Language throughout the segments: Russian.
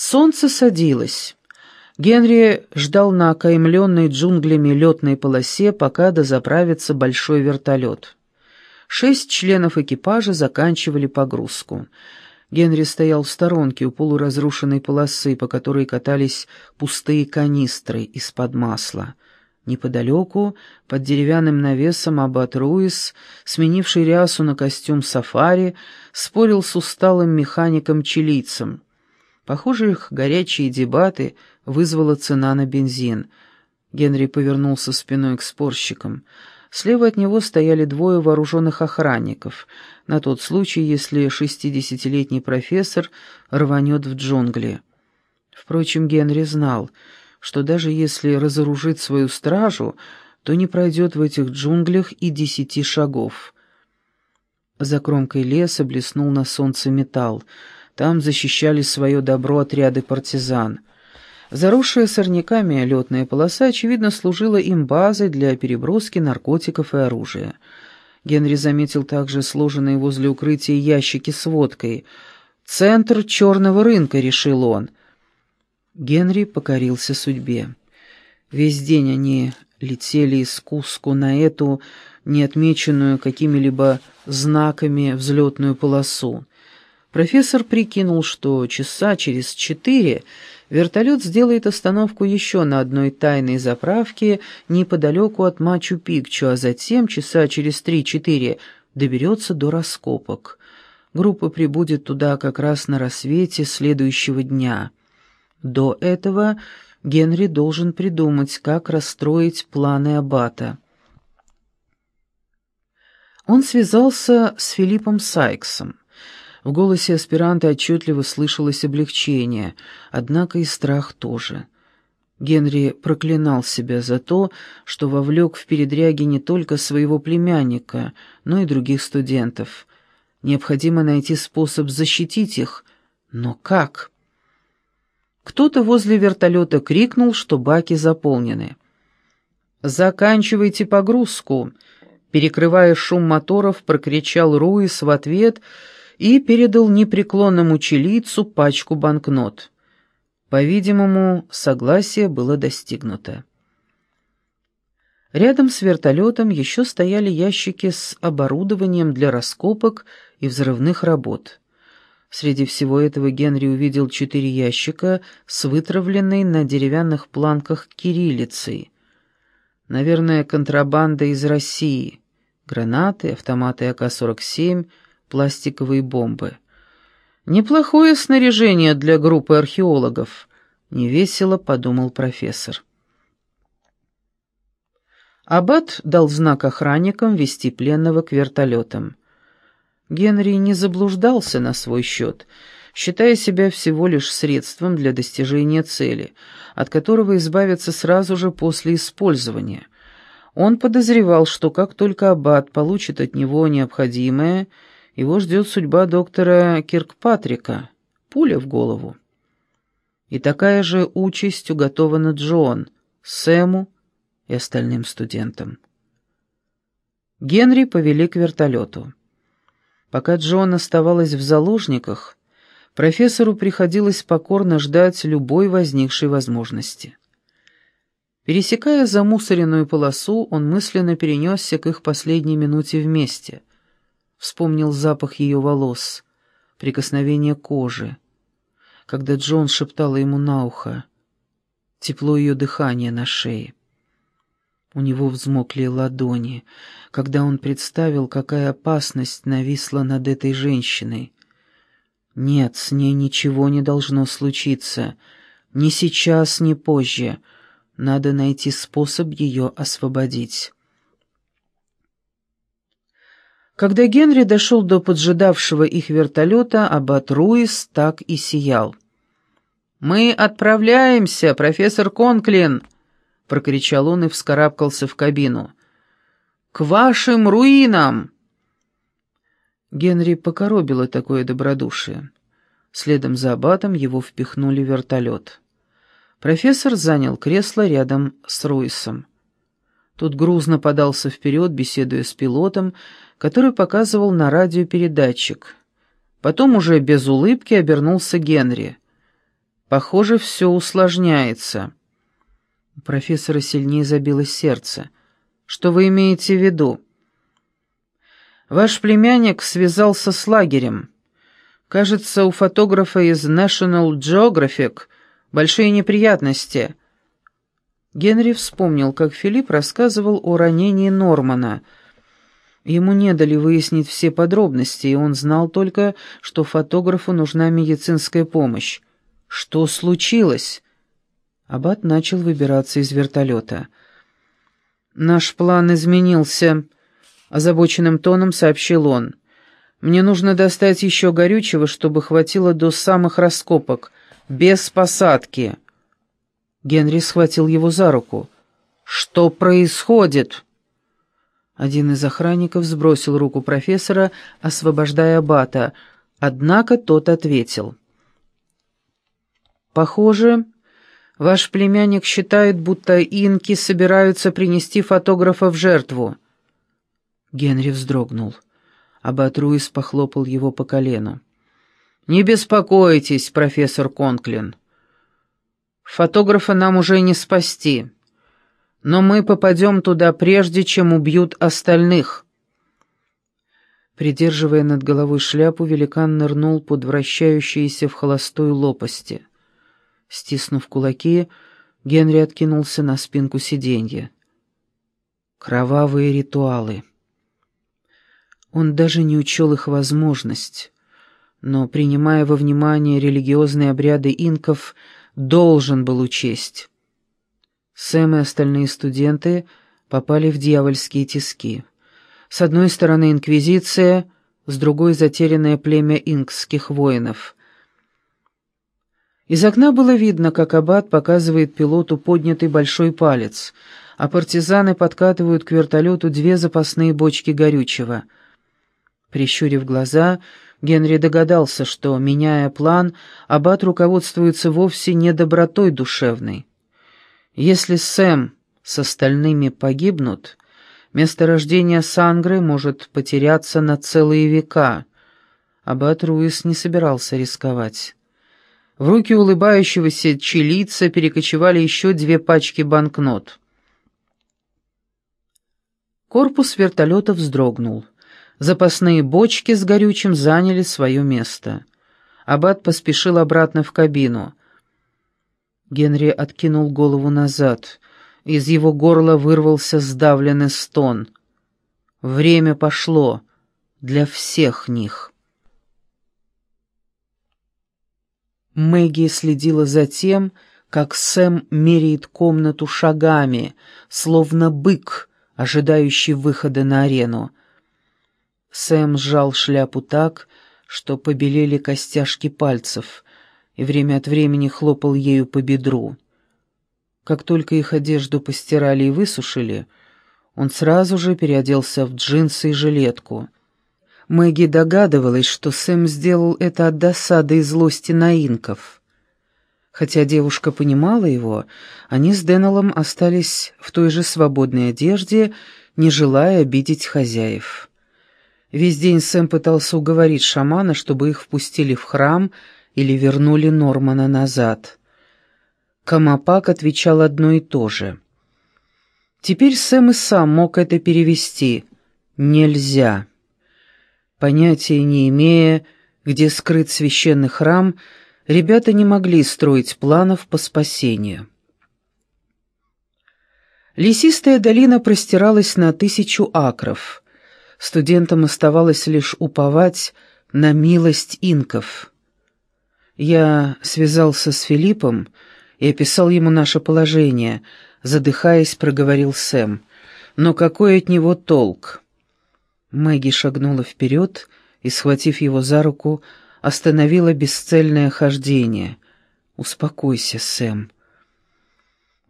Солнце садилось. Генри ждал на окаймленной джунглями летной полосе, пока дозаправится большой вертолет. Шесть членов экипажа заканчивали погрузку. Генри стоял в сторонке у полуразрушенной полосы, по которой катались пустые канистры из-под масла. Неподалеку, под деревянным навесом, аббат Руис, сменивший рясу на костюм сафари, спорил с усталым механиком-чилийцем — Похоже, их горячие дебаты вызвала цена на бензин. Генри повернулся спиной к спорщикам. Слева от него стояли двое вооруженных охранников, на тот случай, если шестидесятилетний профессор рванет в джунгли. Впрочем, Генри знал, что даже если разоружит свою стражу, то не пройдет в этих джунглях и десяти шагов. За кромкой леса блеснул на солнце металл. Там защищали свое добро отряды партизан. Заросшая сорняками летная полоса, очевидно, служила им базой для переброски наркотиков и оружия. Генри заметил также сложенные возле укрытия ящики с водкой. «Центр черного рынка», — решил он. Генри покорился судьбе. Весь день они летели из Куску на эту, не отмеченную какими-либо знаками, взлетную полосу. Профессор прикинул, что часа через четыре вертолет сделает остановку еще на одной тайной заправке неподалеку от Мачу-Пикчу, а затем часа через три-четыре доберется до раскопок. Группа прибудет туда как раз на рассвете следующего дня. До этого Генри должен придумать, как расстроить планы Аббата. Он связался с Филиппом Сайксом. В голосе аспиранта отчетливо слышалось облегчение, однако и страх тоже. Генри проклинал себя за то, что вовлек в передряги не только своего племянника, но и других студентов. Необходимо найти способ защитить их, но как? Кто-то возле вертолета крикнул, что баки заполнены. «Заканчивайте погрузку!» Перекрывая шум моторов, прокричал Руис в ответ — и передал непреклонному чилийцу пачку банкнот. По-видимому, согласие было достигнуто. Рядом с вертолетом еще стояли ящики с оборудованием для раскопок и взрывных работ. Среди всего этого Генри увидел четыре ящика с вытравленной на деревянных планках кириллицей. Наверное, контрабанда из России. Гранаты, автоматы АК-47, пластиковые бомбы. «Неплохое снаряжение для группы археологов», — невесело подумал профессор. Аббат дал знак охранникам вести пленного к вертолетам. Генри не заблуждался на свой счет, считая себя всего лишь средством для достижения цели, от которого избавиться сразу же после использования. Он подозревал, что как только Аббат получит от него необходимое — его ждет судьба доктора Киркпатрика, пуля в голову. И такая же участь уготована Джон, Сэму и остальным студентам. Генри повели к вертолету. Пока Джон оставалась в заложниках, профессору приходилось покорно ждать любой возникшей возможности. Пересекая замусоренную полосу, он мысленно перенесся к их последней минуте вместе — Вспомнил запах ее волос, прикосновение кожи, когда Джон шептала ему на ухо, тепло ее дыхания на шее. У него взмокли ладони, когда он представил, какая опасность нависла над этой женщиной. Нет, с ней ничего не должно случиться. Ни сейчас, ни позже. Надо найти способ ее освободить. Когда Генри дошел до поджидавшего их вертолета, аббат Руис так и сиял. «Мы отправляемся, профессор Конклин!» — прокричал он и вскарабкался в кабину. «К вашим руинам!» Генри покоробило такое добродушие. Следом за аббатом его впихнули в вертолет. Профессор занял кресло рядом с Руисом. Тот грузно подался вперед, беседуя с пилотом, который показывал на радио передатчик. Потом уже без улыбки обернулся Генри. Похоже, все усложняется». У профессора сильнее забилось сердце. «Что вы имеете в виду?» «Ваш племянник связался с лагерем. Кажется, у фотографа из National Geographic большие неприятности». Генри вспомнил, как Филипп рассказывал о ранении Нормана. Ему не дали выяснить все подробности, и он знал только, что фотографу нужна медицинская помощь. «Что случилось?» Аббат начал выбираться из вертолета. «Наш план изменился», — озабоченным тоном сообщил он. «Мне нужно достать еще горючего, чтобы хватило до самых раскопок, без посадки». Генри схватил его за руку. «Что происходит?» Один из охранников сбросил руку профессора, освобождая Аббата, однако тот ответил. «Похоже, Ваш племянник считает, будто инки собираются принести фотографа в жертву». Генри вздрогнул. Аббат Руис похлопал его по колену. «Не беспокойтесь, профессор Конклин. Фотографа нам уже не спасти, но мы попадем туда прежде, чем убьют остальных». Придерживая над головой шляпу, великан нырнул под вращающиеся в холостую лопасти. Стиснув кулаки, Генри откинулся на спинку сиденья. Кровавые ритуалы. Он даже не учел их возможность, но, принимая во внимание религиозные обряды инков, должен был учесть. Сэм и остальные студенты попали в дьявольские тиски. С одной стороны инквизиция, с другой — затерянное племя инкских воинов — из окна было видно, как аббат показывает пилоту поднятый большой палец, а партизаны подкатывают к вертолету две запасные бочки горючего. Прищурив глаза, Генри догадался, что, меняя план, аббат руководствуется вовсе не добротой душевной. Если Сэм с остальными погибнут, месторождение Сангры может потеряться на целые века. Аббат Руис не собирался рисковать. В руки улыбающегося чилийца перекочевали еще две пачки банкнот. Корпус вертолета вздрогнул. Запасные бочки с горючим заняли свое место. Аббат поспешил обратно в кабину. Генри откинул голову назад. Из его горла вырвался сдавленный стон. Время пошло для всех них. Мэгги следила за тем, как Сэм меряет комнату шагами, словно бык, ожидающий выхода на арену. Сэм сжал шляпу так, что побелели костяшки пальцев, и время от времени хлопал ею по бедру. Как только их одежду постирали и высушили, он сразу же переоделся в джинсы и жилетку — Мэгги догадывалась, что Сэм сделал это от досады и злости на инков. Хотя девушка понимала его, они с Деннеллом остались в той же свободной одежде, не желая обидеть хозяев. Весь день Сэм пытался уговорить шамана, чтобы их впустили в храм или вернули Нормана назад. Камапак отвечал одно и то же. Теперь Сэм и сам мог это перевести. «Нельзя». Понятия не имея, где скрыт священный храм, ребята не могли строить планов по спасению. Лесистая долина простиралась на тысячу акров. Студентам оставалось лишь уповать на милость инков. Я связался с Филиппом и описал ему наше положение, задыхаясь, проговорил Сэм. Но какой от него толк? Мэгги шагнула вперед и, схватив его за руку, остановила бесцельное хождение. «Успокойся, Сэм».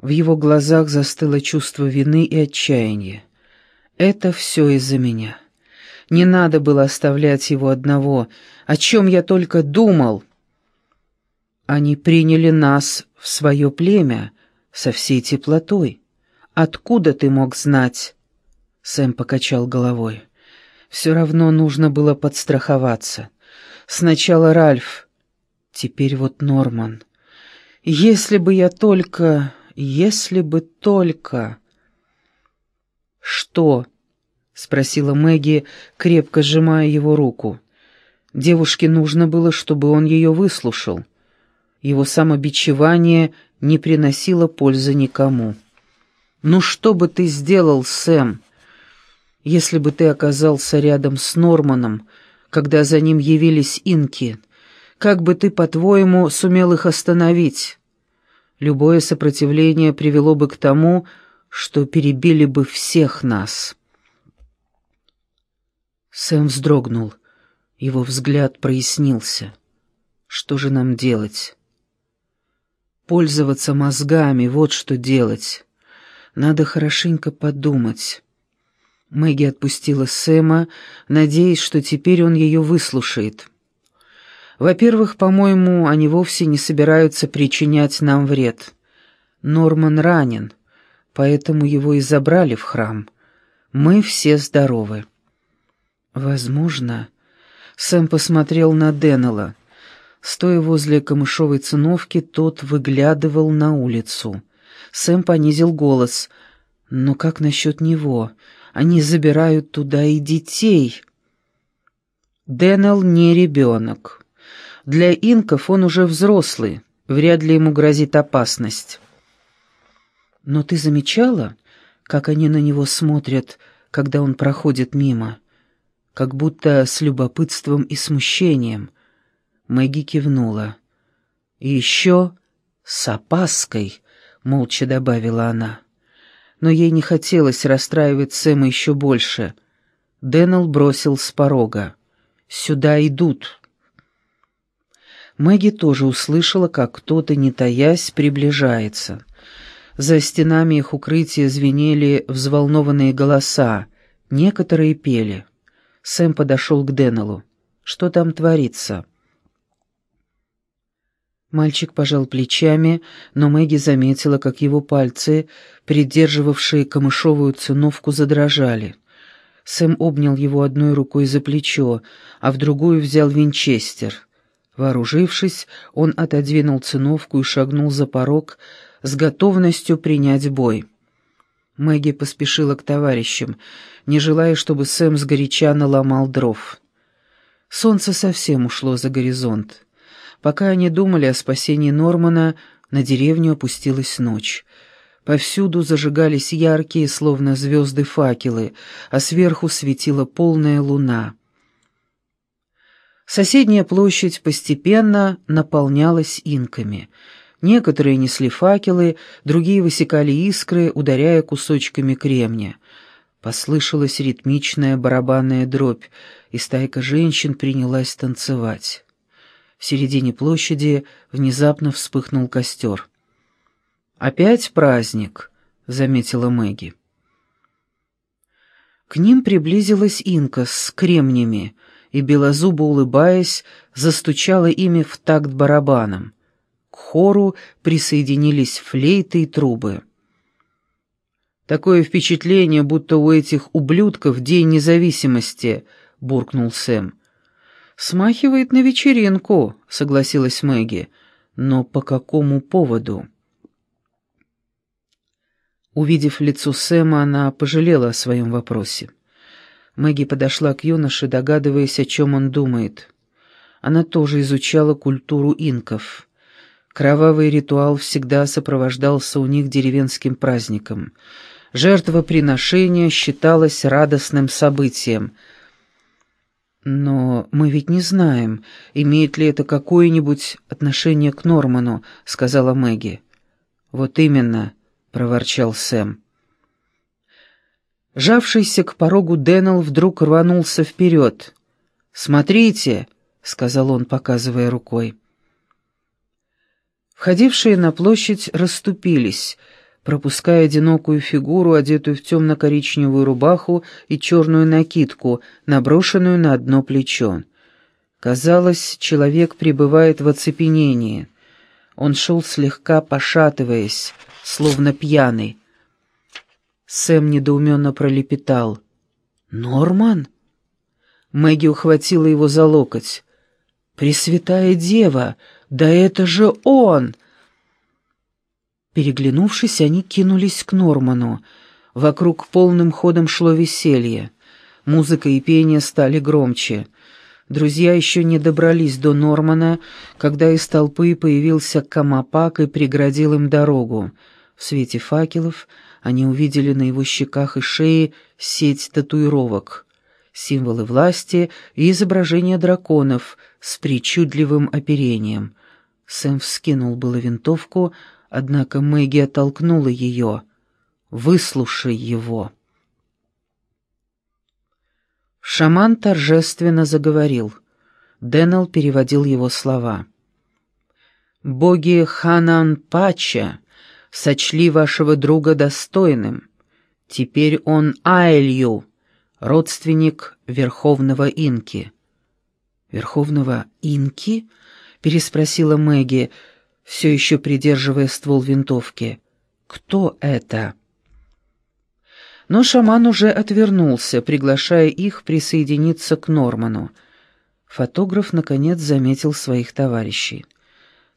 В его глазах застыло чувство вины и отчаяния. «Это все из-за меня. Не надо было оставлять его одного. О чем я только думал?» «Они приняли нас в свое племя со всей теплотой. Откуда ты мог знать?» Сэм покачал головой. Все равно нужно было подстраховаться. Сначала Ральф, теперь вот Норман. Если бы я только... Если бы только... «Что?» — спросила Мэгги, крепко сжимая его руку. Девушке нужно было, чтобы он ее выслушал. Его самобичевание не приносило пользы никому. «Ну что бы ты сделал, Сэм, если бы ты оказался рядом с Норманом, когда за ним явились инки? Как бы ты, по-твоему, сумел их остановить? Любое сопротивление привело бы к тому, что перебили бы всех нас. Сэм вздрогнул. Его взгляд прояснился. Что же нам делать? Пользоваться мозгами, вот что делать. Надо хорошенько подумать. Мэгги отпустила Сэма, надеясь, что теперь он ее выслушает. Во-первых, по-моему, они вовсе не собираются причинять нам вред. Норман ранен поэтому его и забрали в храм. Мы все здоровы». «Возможно...» Сэм посмотрел на Деннелла. Стоя возле камышовой циновки, тот выглядывал на улицу. Сэм понизил голос. «Но как насчет него? Они забирают туда и детей». Деннелл не ребенок. Для инков он уже взрослый, вряд ли ему грозит опасность. Но ты замечала, как они на него смотрят, когда он проходит мимо? Как будто с любопытством и смущением. Мэгги кивнула. «И еще с опаской», — молча добавила она. Но ей не хотелось расстраивать Сэма еще больше. Дэннел бросил с порога. «Сюда идут». Мэгги тоже услышала, как кто-то, не таясь, приближается. За стенами их укрытия звенели взволнованные голоса. Некоторые пели. Сэм подошел к Деннеллу. «Что там творится?» Мальчик пожал плечами, но Мэгги заметила, как его пальцы, придерживавшие камышовую циновку, задрожали. Сэм обнял его одной рукой за плечо, а в другую взял винчестер. Вооружившись, он отодвинул циновку и шагнул за порог, с готовностью принять бой. Мэгги поспешила к товарищам, не желая, чтобы Сэм сгоряча наломал дров. Солнце совсем ушло за горизонт. Пока они думали о спасении Нормана, на деревню опустилась ночь. Повсюду зажигались яркие, словно звезды, факелы, а сверху светила полная луна. Соседняя площадь постепенно наполнялась инками — Некоторые несли факелы, другие высекали искры, ударяя кусочками кремня. Послышалась ритмичная барабанная дробь, и стайка женщин принялась танцевать. В середине площади внезапно вспыхнул костер. «Опять праздник», — заметила Мэгги. К ним приблизилась Инка с кремнями, и, белозубо улыбаясь, застучала ими в такт барабаном хору присоединились флейты и трубы. «Такое впечатление, будто у этих ублюдков День независимости», — буркнул Сэм. «Смахивает на вечеринку», — согласилась Мэгги. «Но по какому поводу?» Увидев лицо Сэма, она пожалела о своем вопросе. Мэгги подошла к юноше, догадываясь, о чем он думает. Она тоже изучала культуру инков. Кровавый ритуал всегда сопровождался у них деревенским праздником. Жертвоприношение считалось радостным событием. «Но мы ведь не знаем, имеет ли это какое-нибудь отношение к Норману», — сказала Мэгги. «Вот именно», — проворчал Сэм. Жавшийся к порогу Дэннел вдруг рванулся вперед. «Смотрите», — сказал он, показывая рукой. Входившие на площадь расступились, пропуская одинокую фигуру, одетую в темно-коричневую рубаху и черную накидку, наброшенную на одно плечо. Казалось, человек пребывает в оцепенении. Он шел слегка пошатываясь, словно пьяный. Сэм недоуменно пролепетал. «Норман?» Мэгги ухватила его за локоть. «Пресвятая Дева! Да это же он!» Переглянувшись, они кинулись к Норману. Вокруг полным ходом шло веселье. Музыка и пение стали громче. Друзья еще не добрались до Нормана, когда из толпы появился Камапак и преградил им дорогу. В свете факелов они увидели на его щеках и шее сеть татуировок, символы власти и изображения драконов с причудливым оперением. Сэм вскинул было винтовку, однако Мэгги оттолкнула ее. «Выслушай его». Шаман торжественно заговорил. Деннел переводил его слова. «Боги Ханан-Пача сочли вашего друга достойным. Теперь он Айлью, родственник Верховного Инки». «Верховного Инки?» — переспросила Мэгги, все еще придерживая ствол винтовки. «Кто это?» Но шаман уже отвернулся, приглашая их присоединиться к Норману. Фотограф, наконец, заметил своих товарищей.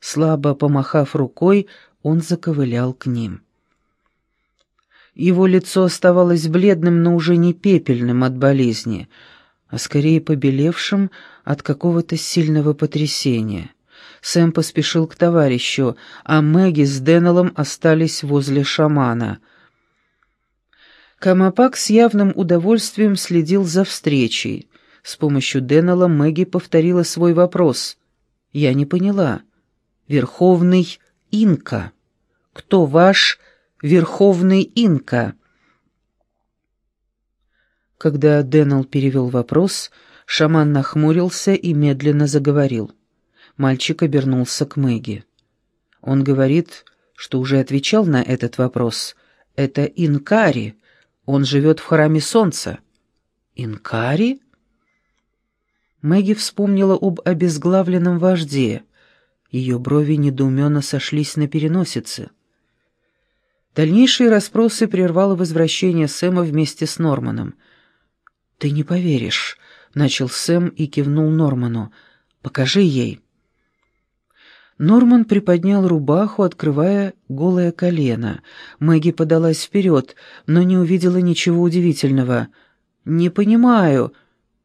Слабо помахав рукой, он заковылял к ним. Его лицо оставалось бледным, но уже не пепельным от болезни, а скорее побелевшим от какого-то сильного потрясения. Сэм поспешил к товарищу, а Мэгги с Деннеллом остались возле шамана — Камапак с явным удовольствием следил за встречей. С помощью Деннелла Мэгги повторила свой вопрос. «Я не поняла. Верховный Инка. Кто ваш Верховный Инка?» Когда Деннелл перевел вопрос, шаман нахмурился и медленно заговорил. Мальчик обернулся к Мэгги. Он говорит, что уже отвечал на этот вопрос. «Это Инкари, он живет в храме солнца». «Инкари?» Мэгги вспомнила об обезглавленном вожде. Ее брови недоуменно сошлись на переносице. Дальнейшие расспросы прервало возвращение Сэма вместе с Норманом. «Ты не поверишь», — начал Сэм и кивнул Норману. «Покажи ей». Норман приподнял рубаху, открывая голое колено. Мэгги подалась вперед, но не увидела ничего удивительного. «Не понимаю».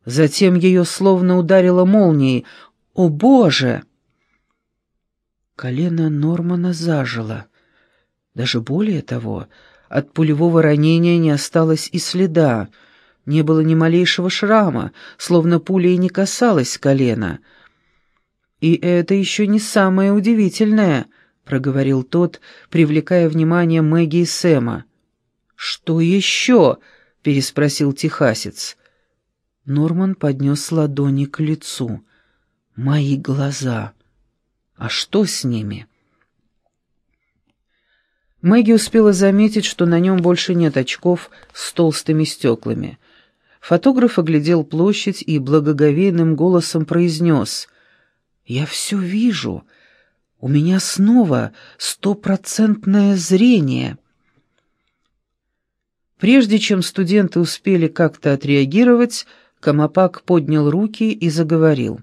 Затем ее словно ударило молнией. «О, Боже!» Колено Нормана зажило. Даже более того, от пулевого ранения не осталось и следа. Не было ни малейшего шрама, словно пуля и не касалась колена — «И это еще не самое удивительное», — проговорил тот, привлекая внимание Мэгги и Сэма. «Что еще?» — переспросил техасец. Норман поднес ладони к лицу. «Мои глаза. А что с ними?» Мэгги успела заметить, что на нем больше нет очков с толстыми стеклами. Фотограф оглядел площадь и благоговейным голосом произнес — я все вижу. У меня снова стопроцентное зрение. Прежде чем студенты успели как-то отреагировать, Камапак поднял руки и заговорил.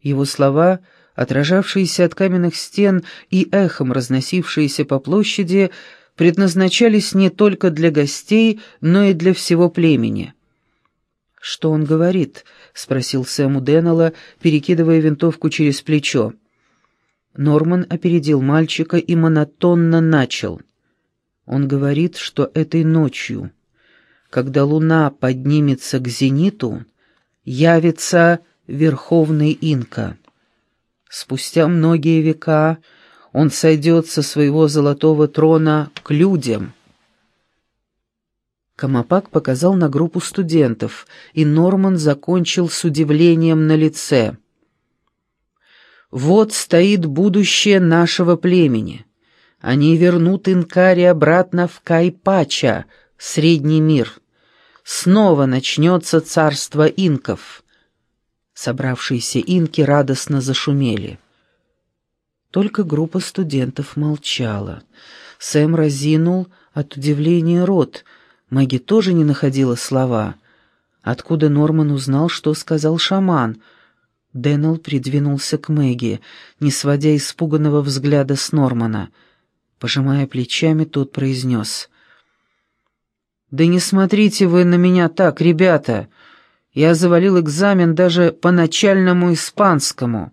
Его слова, отражавшиеся от каменных стен и эхом разносившиеся по площади, предназначались не только для гостей, но и для всего племени. «Что он говорит?» — спросил Сэм у Деннелла, перекидывая винтовку через плечо. Норман опередил мальчика и монотонно начал. Он говорит, что этой ночью, когда луна поднимется к зениту, явится Верховный Инка. Спустя многие века он сойдет со своего золотого трона к людям — Камапак показал на группу студентов, и Норман закончил с удивлением на лице. «Вот стоит будущее нашего племени. Они вернут Инкари обратно в Кайпача, Средний мир. Снова начнется царство инков». Собравшиеся инки радостно зашумели. Только группа студентов молчала. Сэм разинул от удивления рот — Мэгги тоже не находила слова. Откуда Норман узнал, что сказал шаман? Дэннел придвинулся к Мэгги, не сводя испуганного взгляда с Нормана. Пожимая плечами, тот произнес. «Да не смотрите вы на меня так, ребята. Я завалил экзамен даже по начальному испанскому.